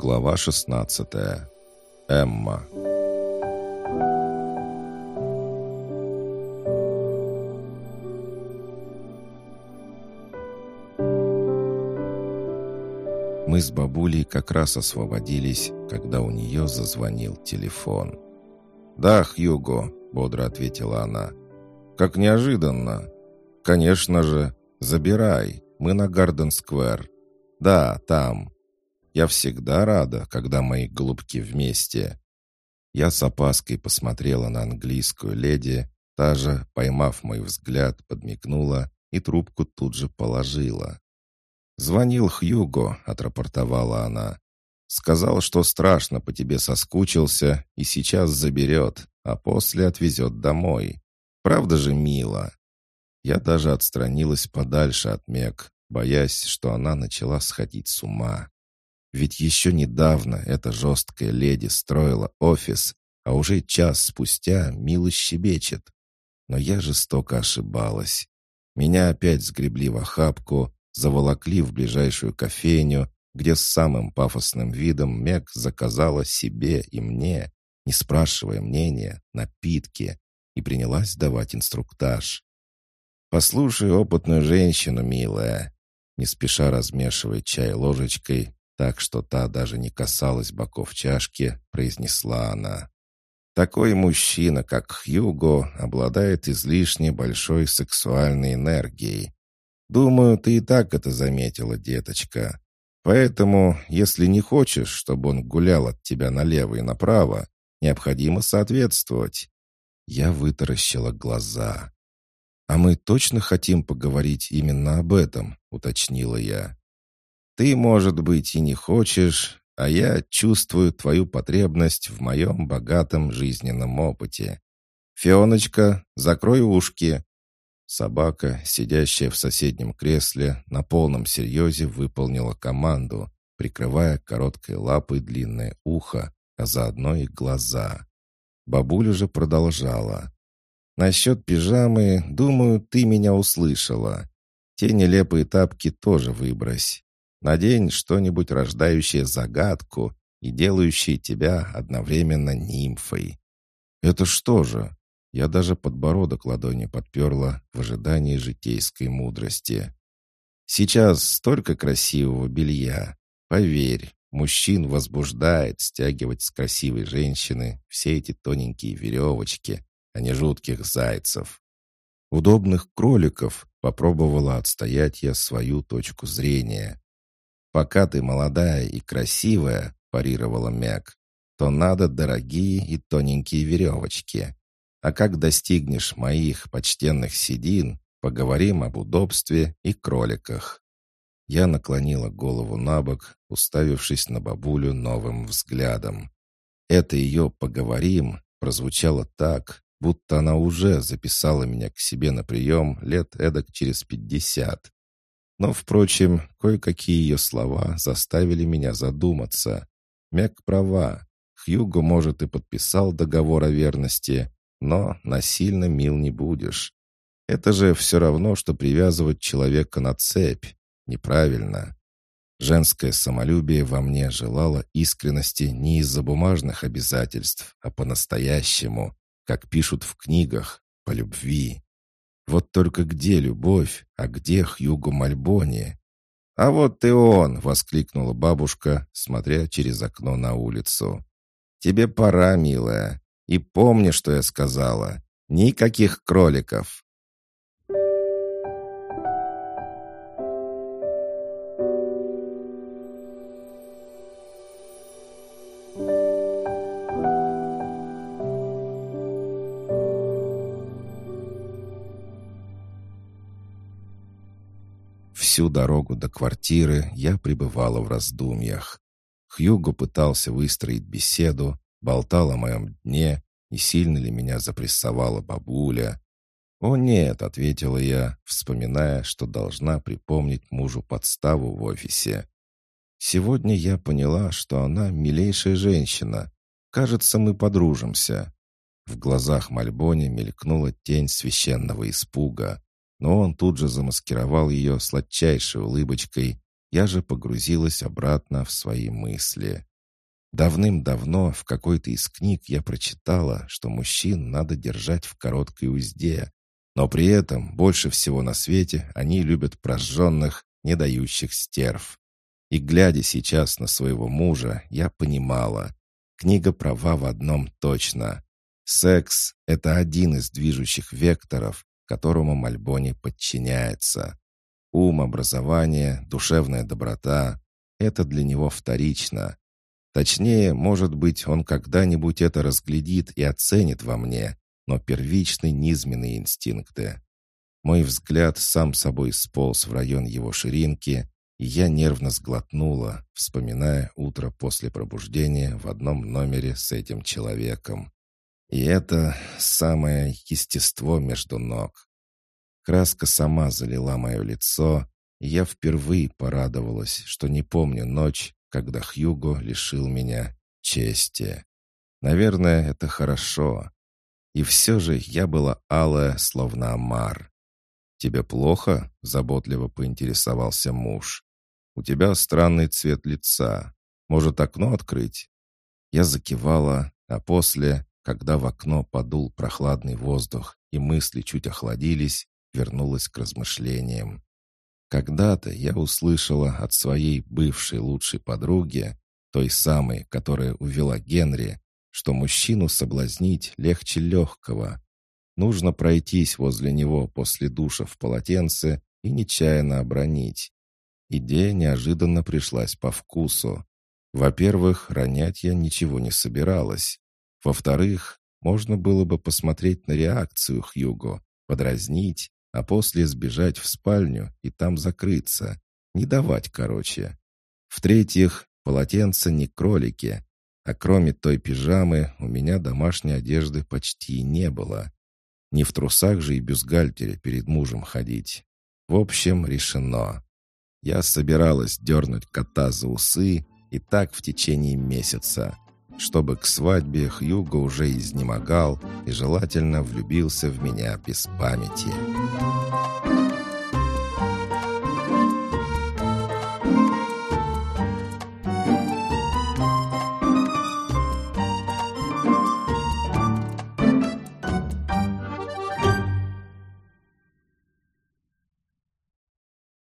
Глава 16. Эмма. Мы с бабулей как раз освободились, когда у нее зазвонил телефон. «Да, Хьюго», — бодро ответила она. «Как неожиданно!» «Конечно же! Забирай! Мы на Гарден-сквер!» «Да, там!» «Я всегда рада, когда мои голубки вместе!» Я с опаской посмотрела на английскую леди, та же, поймав мой взгляд, подмигнула и трубку тут же положила. «Звонил Хьюго», — отрапортовала она. «Сказал, что страшно по тебе соскучился и сейчас заберет, а после отвезет домой. Правда же мило?» Я даже отстранилась подальше от Мег, боясь, что она начала сходить с ума. Ведь еще недавно эта жесткая леди строила офис, а уже час спустя мило щебечет. Но я жестоко ошибалась. Меня опять сгребли в охапку, заволокли в ближайшую кофейню, где с самым пафосным видом Мег заказала себе и мне, не спрашивая мнения, напитки, и принялась давать инструктаж. «Послушай опытную женщину, милая», не спеша размешивая чай ложечкой, так что та даже не касалась боков чашки, произнесла она. «Такой мужчина, как Хьюго, обладает излишне большой сексуальной энергией, Думаю, ты и так это заметила, деточка. Поэтому, если не хочешь, чтобы он гулял от тебя налево и направо, необходимо соответствовать. Я вытаращила глаза. «А мы точно хотим поговорить именно об этом?» — уточнила я. «Ты, может быть, и не хочешь, а я чувствую твою потребность в моем богатом жизненном опыте. Фионочка, закрой ушки, Собака, сидящая в соседнем кресле, на полном серьезе выполнила команду, прикрывая короткой лапой длинное ухо, а заодно и глаза. Бабуля же продолжала. «Насчет пижамы, думаю, ты меня услышала. Те нелепые тапки тоже выбрось. Надень что-нибудь рождающее загадку и делающее тебя одновременно нимфой». «Это что же?» Я даже подбородок ладони подперла в ожидании житейской мудрости. Сейчас столько красивого белья. Поверь, мужчин возбуждает стягивать с красивой женщины все эти тоненькие веревочки, а не жутких зайцев. Удобных кроликов попробовала отстоять я свою точку зрения. «Пока ты молодая и красивая», — парировала Мяк, «то надо дорогие и тоненькие веревочки. А как достигнешь моих почтенных седин, поговорим об удобстве и кроликах». Я наклонила голову на бок, уставившись на бабулю новым взглядом. Это ее «поговорим» прозвучало так, будто она уже записала меня к себе на прием лет эдак через пятьдесят. Но, впрочем, кое-какие ее слова заставили меня задуматься. Мяк права. Хьюго, может, и подписал договор о верности, но насильно мил не будешь. Это же все равно, что привязывать человека на цепь. Неправильно. Женское самолюбие во мне желало искренности не из-за бумажных обязательств, а по-настоящему, как пишут в книгах, по любви. Вот только где любовь, а где Хьюго Мальбони? «А вот и он!» — воскликнула бабушка, смотря через окно на улицу. «Тебе пора, милая. И помни, что я сказала. Никаких кроликов. Всю дорогу до квартиры я пребывала в раздумьях. Хьюго пытался выстроить беседу, болтал о моем дне и сильно ли меня запрессовала бабуля. «О нет», — ответила я, вспоминая, что должна припомнить мужу подставу в офисе. «Сегодня я поняла, что она милейшая женщина. Кажется, мы подружимся». В глазах Мальбони мелькнула тень священного испуга, но он тут же замаскировал ее сладчайшей улыбочкой. Я же погрузилась обратно в свои мысли. Давным-давно в какой-то из книг я прочитала, что мужчин надо держать в короткой узде, но при этом больше всего на свете они любят прожженных, не дающих стерв. И глядя сейчас на своего мужа, я понимала, книга права в одном точно. Секс — это один из движущих векторов, которому Мальбони подчиняется. Ум, образование, душевная доброта — это для него вторично. Точнее, может быть, он когда-нибудь это разглядит и оценит во мне, но первичные низменные инстинкты. Мой взгляд сам собой сполз в район его ширинки, и я нервно сглотнула, вспоминая утро после пробуждения в одном номере с этим человеком. И это самое естество между ног. Краска сама залила мое лицо, и я впервые порадовалась, что не помню ночь, когда Хьюго лишил меня чести. Наверное, это хорошо. И все же я была алая, словно омар. «Тебе плохо?» — заботливо поинтересовался муж. «У тебя странный цвет лица. Может, окно открыть?» Я закивала, а после, когда в окно подул прохладный воздух и мысли чуть охладились, вернулась к размышлениям. Когда-то я услышала от своей бывшей лучшей подруги, той самой, которая увела Генри, что мужчину соблазнить легче легкого. Нужно пройтись возле него после душа в полотенце и нечаянно обронить. Идея неожиданно пришлась по вкусу. Во-первых, ронять я ничего не собиралась. Во-вторых, можно было бы посмотреть на реакцию Хьюго, подразнить, а после сбежать в спальню и там закрыться. Не давать, короче. В-третьих, полотенца не кролики, а кроме той пижамы у меня домашней одежды почти не было. Не в трусах же и бюстгальтере перед мужем ходить. В общем, решено. Я собиралась дернуть кота за усы и так в течение месяца, чтобы к свадьбе Хьюго уже изнемогал и желательно влюбился в меня без памяти.